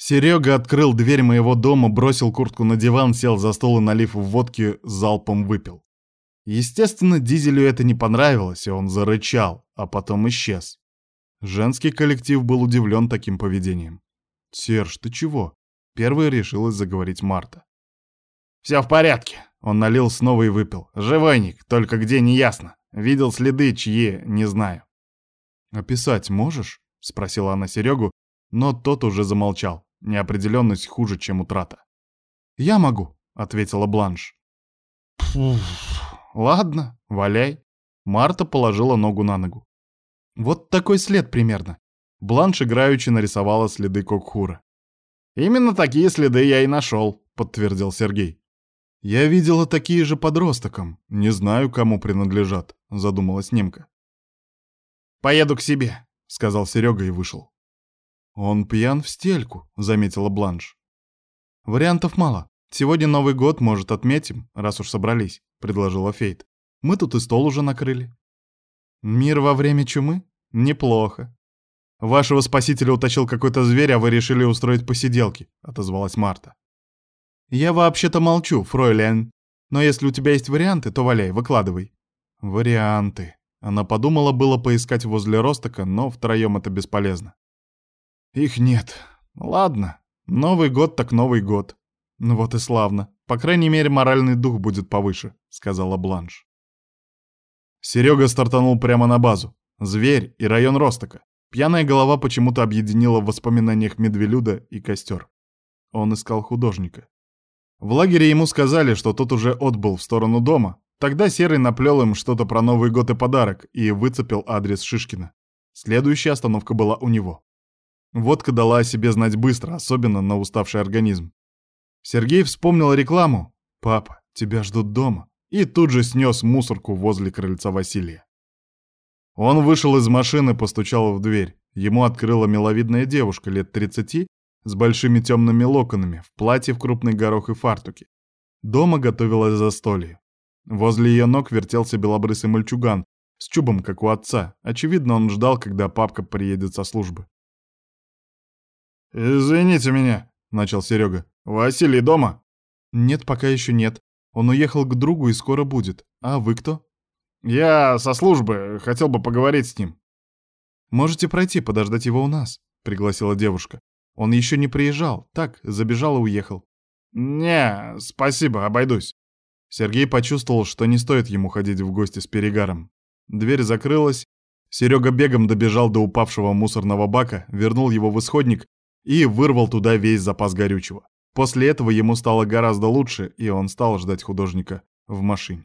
Серега открыл дверь моего дома, бросил куртку на диван, сел за стол и, налив водки, залпом выпил. Естественно, Дизелю это не понравилось, и он зарычал, а потом исчез. Женский коллектив был удивлен таким поведением. «Серж, ты чего?» Первой решилась заговорить Марта. «Все в порядке», — он налил снова и выпил. «Живойник, только где, не ясно. Видел следы, чьи, не знаю». «Описать можешь?» — спросила она Серегу, но тот уже замолчал. Неопределенность хуже, чем утрата. «Я могу», — ответила Бланш. «Пф, ладно, валяй». Марта положила ногу на ногу. Вот такой след примерно. Бланш играючи нарисовала следы Кокхура. «Именно такие следы я и нашел», — подтвердил Сергей. «Я видела такие же подростком. Не знаю, кому принадлежат», — задумалась немка. «Поеду к себе», — сказал Серега и вышел. «Он пьян в стельку», — заметила Бланш. «Вариантов мало. Сегодня Новый год, может, отметим, раз уж собрались», — предложила Фейт. «Мы тут и стол уже накрыли». «Мир во время чумы? Неплохо. Вашего спасителя утащил какой-то зверь, а вы решили устроить посиделки», — отозвалась Марта. «Я вообще-то молчу, фройлен. Но если у тебя есть варианты, то валяй, выкладывай». «Варианты». Она подумала было поискать возле Ростока, но втроем это бесполезно. «Их нет. Ладно. Новый год так Новый год. Ну вот и славно. По крайней мере, моральный дух будет повыше», — сказала Бланш. Серега стартанул прямо на базу. Зверь и район Ростока. Пьяная голова почему-то объединила в воспоминаниях медвелюда и костер. Он искал художника. В лагере ему сказали, что тот уже отбыл в сторону дома. Тогда Серый наплел им что-то про Новый год и подарок и выцепил адрес Шишкина. Следующая остановка была у него. Водка дала о себе знать быстро, особенно на уставший организм. Сергей вспомнил рекламу «Папа, тебя ждут дома» и тут же снес мусорку возле крыльца Василия. Он вышел из машины, постучал в дверь. Ему открыла миловидная девушка лет 30 с большими темными локонами, в платье в крупный горох и фартуке. Дома готовилась застолье. Возле ее ног вертелся белобрысый мальчуган, с чубом, как у отца. Очевидно, он ждал, когда папка приедет со службы. «Извините меня», — начал Серега. «Василий дома?» «Нет, пока еще нет. Он уехал к другу и скоро будет. А вы кто?» «Я со службы. Хотел бы поговорить с ним». «Можете пройти, подождать его у нас», — пригласила девушка. Он еще не приезжал, так, забежал и уехал. «Не, спасибо, обойдусь». Сергей почувствовал, что не стоит ему ходить в гости с перегаром. Дверь закрылась, Серега бегом добежал до упавшего мусорного бака, вернул его в исходник и вырвал туда весь запас горючего. После этого ему стало гораздо лучше, и он стал ждать художника в машине.